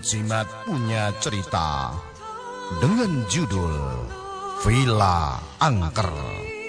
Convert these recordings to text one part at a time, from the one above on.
Jimat punya cerita dengan judul Villa Angker.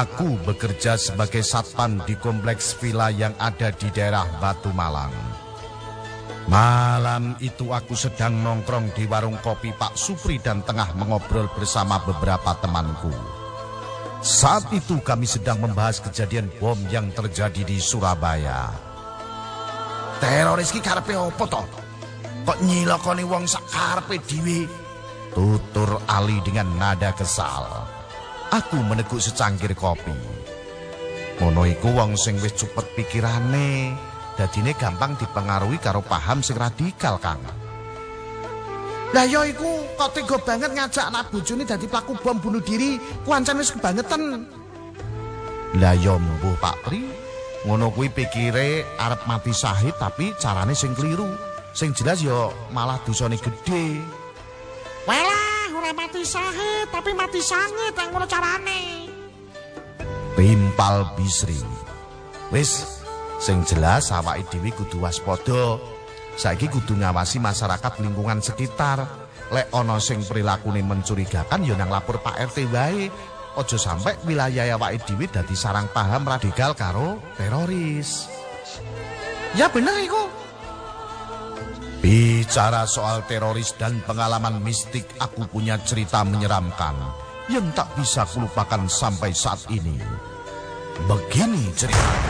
Aku bekerja sebagai satpam di kompleks villa yang ada di daerah Batu Malang. Malam itu aku sedang nongkrong di warung kopi Pak Supri dan tengah mengobrol bersama beberapa temanku. Saat itu kami sedang membahas kejadian bom yang terjadi di Surabaya. Teroris ki karepe opo to? Kok nyilokoni wong sak karepe dhewe? Tutur Ali dengan nada kesal. Aku meneguk secangkir kopi. Ngono iku wong sing wis cepet pikirane, dadine gampang dipengaruhi karo paham sing radikal, Kang. Lah ya iku kok tega banget ngajak anak bojone dadi pelaku bom bunuh diri, kuancane wis kebangetan. Lah ya mbuh Pak Pri, ngono kuwi pikire arep mati syahid tapi carane sing keliru. Sing jelas ya malah dosane gedhe. Ora mati sahid, tapi mati sangit yang ngono carane. Pimpal Bisri. Wis, sing jelas awake dhewe kudu waspada. Saiki kudu ngawasi masyarakat lingkungan sekitar. Lek ana sing prilakune mencurigakan ya nang lapor Pak RT wae. Aja sampe wilayah awake dhewe dadi sarang paham radikal karo teroris. Ya bener iku. Bicara soal teroris dan pengalaman mistik, aku punya cerita menyeramkan yang tak bisa kulupakan sampai saat ini. Begini ceritanya.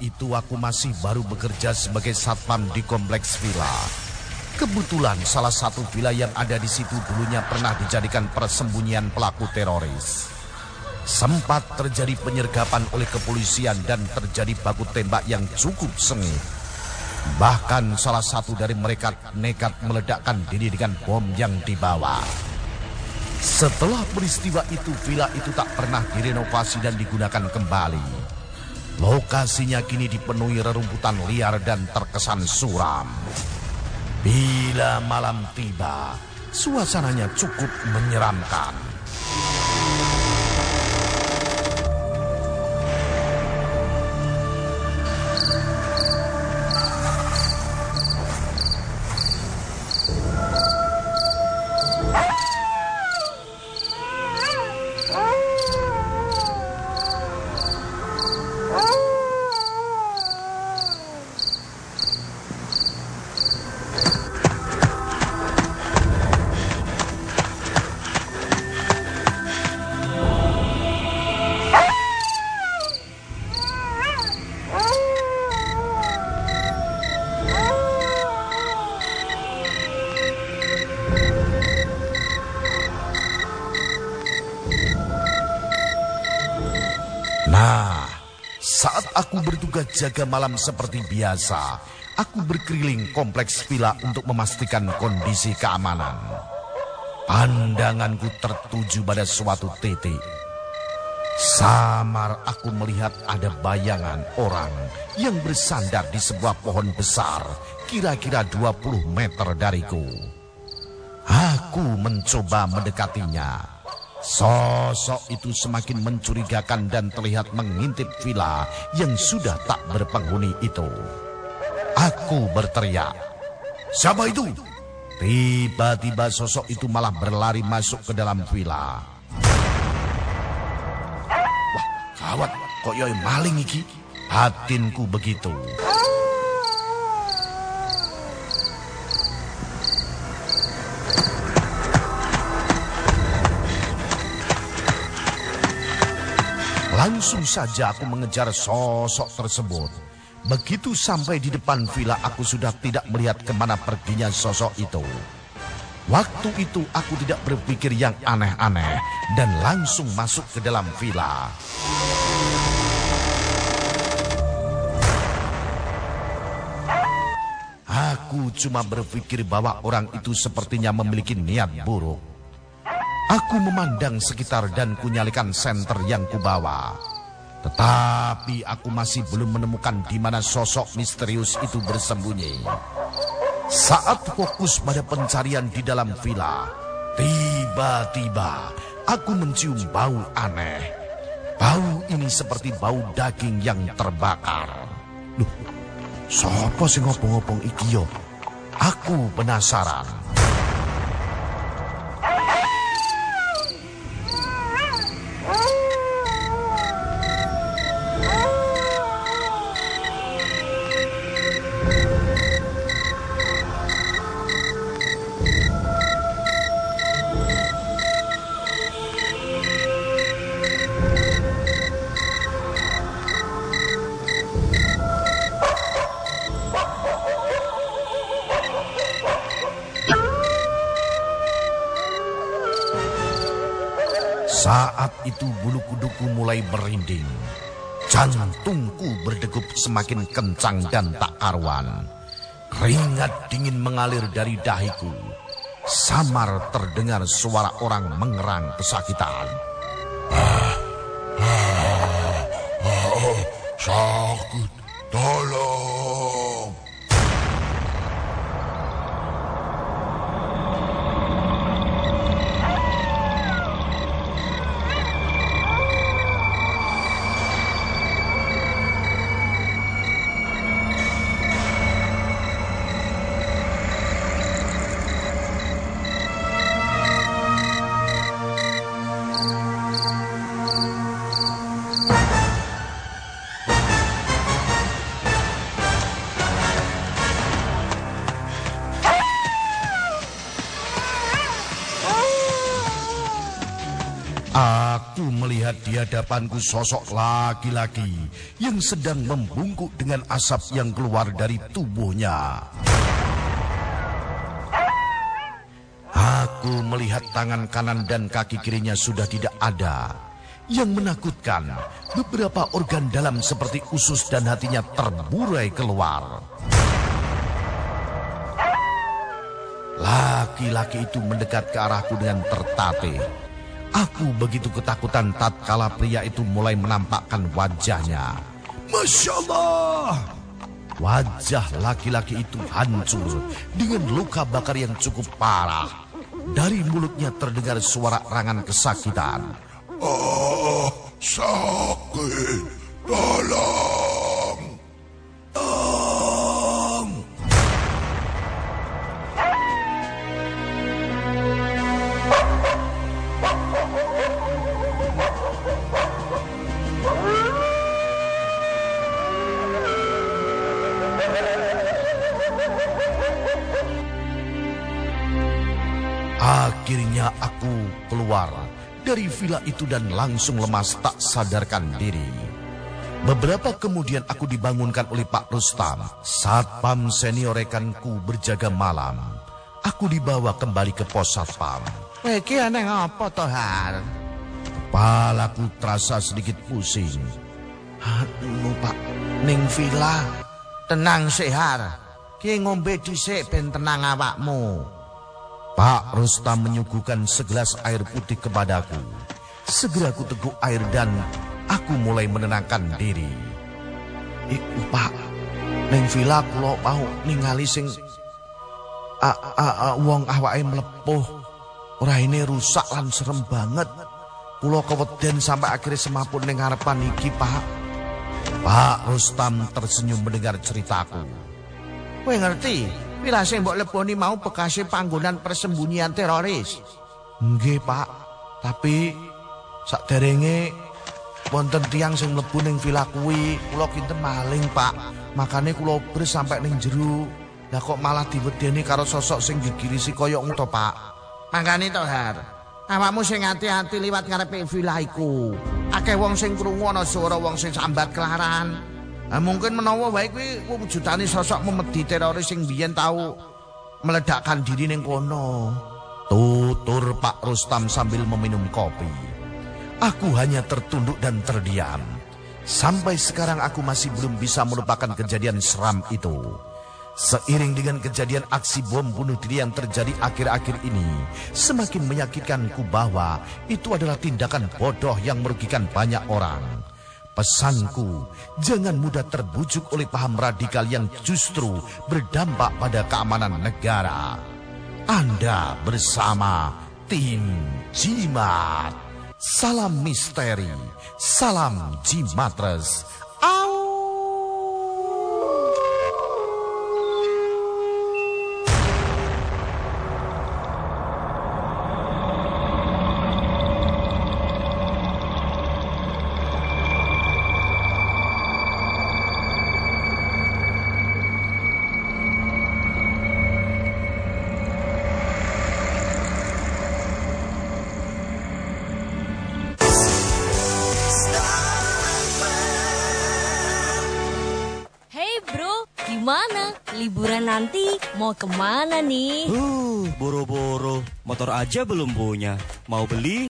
Itu aku masih baru bekerja sebagai satpam di kompleks villa. Kebetulan salah satu villa yang ada di situ dulunya pernah dijadikan persembunyian pelaku teroris. Sempat terjadi penyergapan oleh kepolisian dan terjadi baku tembak yang cukup sengit. Bahkan salah satu dari mereka nekat meledakkan diri dengan bom yang dibawa. Setelah peristiwa itu, villa itu tak pernah direnovasi dan digunakan kembali. Lokasinya kini dipenuhi rerumputan liar dan terkesan suram. Bila malam tiba, suasananya cukup menyeramkan. Bertugas jaga malam seperti biasa, aku berkeliling kompleks villa untuk memastikan kondisi keamanan. Pandanganku tertuju pada suatu titik. Samar aku melihat ada bayangan orang yang bersandar di sebuah pohon besar, kira-kira 20 meter dariku. Aku mencoba mendekatinya. Sosok itu semakin mencurigakan dan terlihat mengintip villa yang sudah tak berpenghuni itu. Aku berteriak, "Siapa itu?" Tiba-tiba sosok itu malah berlari masuk ke dalam villa. Wah, gawat, kok yoi maling iki? Hatinku begitu. Langsung saja aku mengejar sosok tersebut. Begitu sampai di depan villa aku sudah tidak melihat ke mana perginya sosok itu. Waktu itu aku tidak berpikir yang aneh-aneh dan langsung masuk ke dalam villa. Aku cuma berpikir bahwa orang itu sepertinya memiliki niat buruk. Aku memandang sekitar dan kunyalikan senter yang kubawa. Tetapi aku masih belum menemukan di mana sosok misterius itu bersembunyi. Saat fokus pada pencarian di dalam villa, tiba-tiba aku mencium bau aneh. Bau ini seperti bau daging yang terbakar. Loh, siapa sih ngopong-ngopong iki yo? Aku penasaran. Saat itu bulu kuduku mulai berinding. Jantungku berdegup semakin kencang dan tak karuan. Keringat dingin mengalir dari dahiku. Samar terdengar suara orang mengerang kesakitan. Di hadapanku sosok laki-laki yang sedang membungkuk dengan asap yang keluar dari tubuhnya. Aku melihat tangan kanan dan kaki kirinya sudah tidak ada. Yang menakutkan, beberapa organ dalam seperti usus dan hatinya terburai keluar. Laki-laki itu mendekat ke arahku dengan tertatih. Aku begitu ketakutan tatkala pria itu mulai menampakkan wajahnya. Masya Allah! Wajah laki-laki itu hancur dengan luka bakar yang cukup parah. Dari mulutnya terdengar suara rangan kesakitan. Ah, keluar dari villa itu dan langsung lemas tak sadarkan diri. Beberapa kemudian aku dibangunkan oleh Pak Rustam. Satpam senior rekanku berjaga malam. Aku dibawa kembali ke pos satpam. Iki aneh apa toh, Har? Kepalaku terasa sedikit pusing. Aduh, Pak. Ning villa. Tenang sehar. Ki ngombe dhisik ben tenang awakmu. Pak Rustam menyuguhkan segelas air putih kepadaku. Segera aku teguk air dan aku mulai menenangkan diri. Iku, Pak. Ning villa kula mau ningali sing a, a, a, wong awake mlepuh. Raine rusak lan serem banget. Kula keweden sampai akhirnya semaput ning ngarepan iki, Pak. Pak Rustam tersenyum mendengar ceritaku. Kowe ngerti? Villa sing mbok leboni mau bekasé panggonan persembunyian teroris. Nggih, Pak. Tapi saderenge wonten tiang sing mlebu ning villa kuwi, kula kinten maling, Pak. Makane kula bres sampai ning jero. Lah kok malah diwedeni karo sosok sing digirisi koyok ngono, Pak. Mangkane to, Har. Awakmu sing ati-ati liwat ngarepe villa iku. Akeh wong sing krungu ana swara wong sing sambat kelaran. Nah, mungkin menawa wae kuwi wujudane sosok memedi teroris sing biyen tau meledakkan diri ning kono. Tutur Pak Rustam sambil meminum kopi. Aku hanya tertunduk dan terdiam. Sampai sekarang aku masih belum bisa melupakan kejadian seram itu. Seiring dengan kejadian aksi bom bunuh diri yang terjadi akhir-akhir ini, semakin meyakinkanku bahwa itu adalah tindakan bodoh yang merugikan banyak orang. Pesanku, jangan mudah terbujuk oleh paham radikal yang justru berdampak pada keamanan negara. Anda bersama tim Jimat. Salam misteri, salam Jimatres. Mau ke mana nih? Uh, boro-boro. Motor aja belum punya. Mau beli